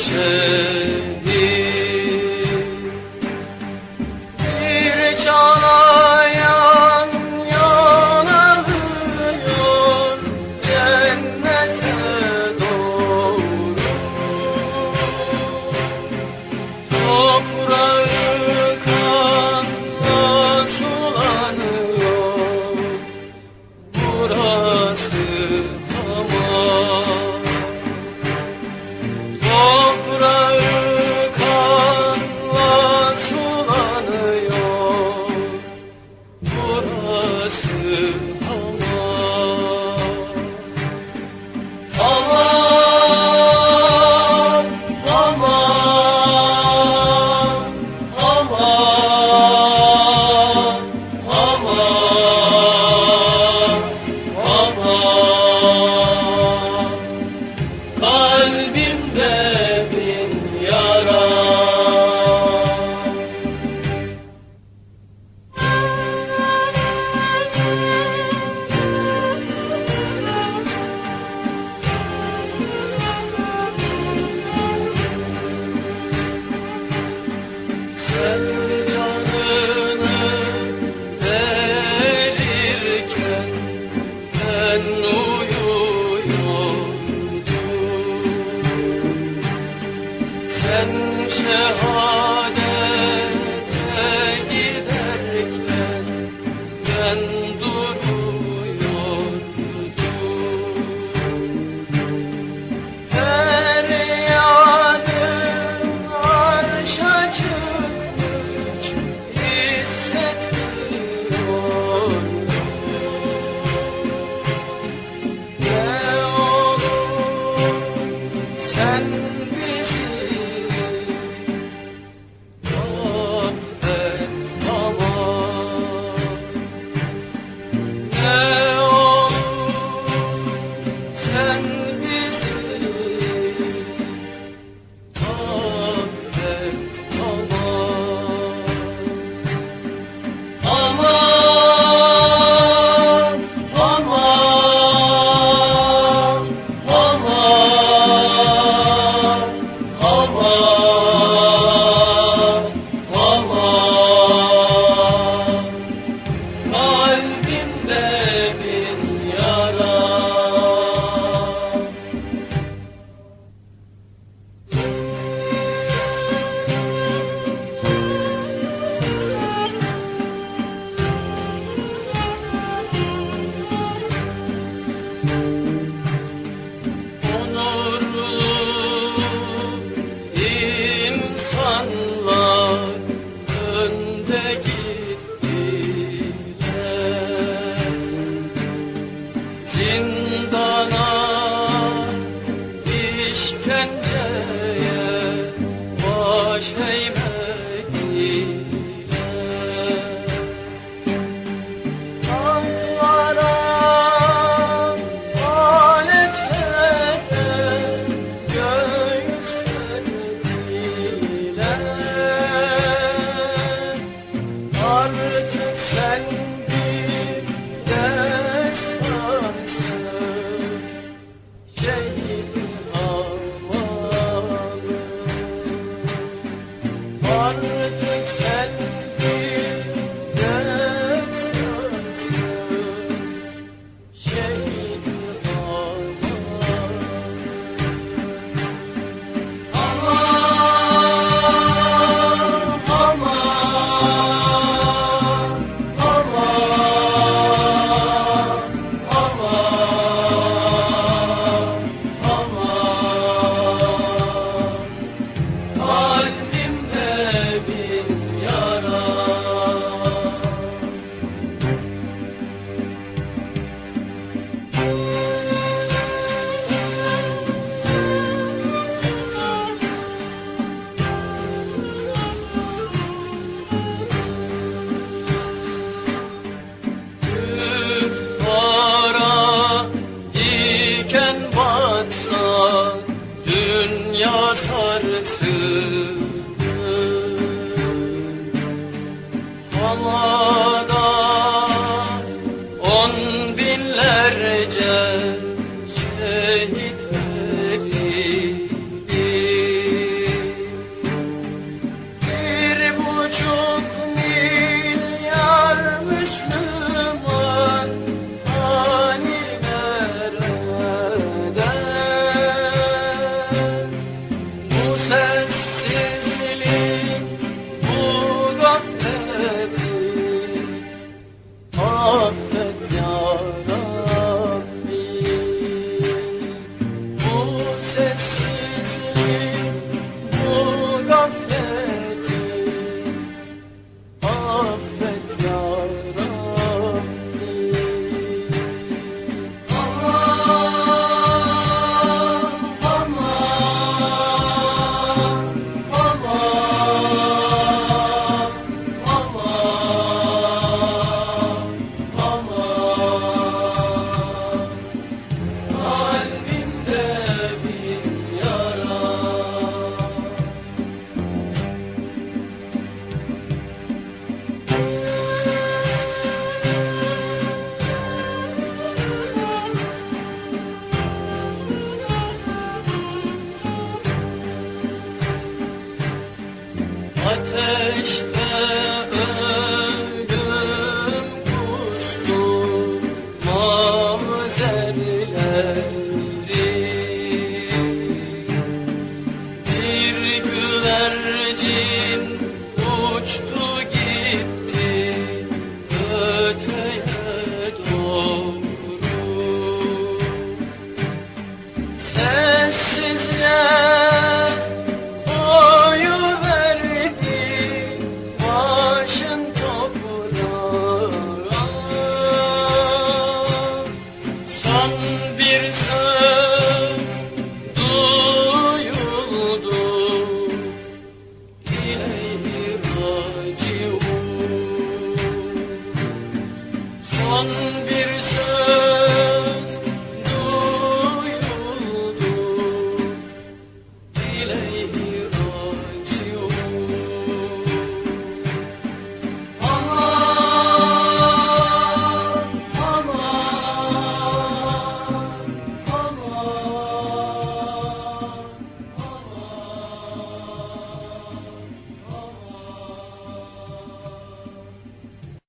谁 sun Allah Ateşte ölüm kuştu mazerleri Bir güvercin bir söz.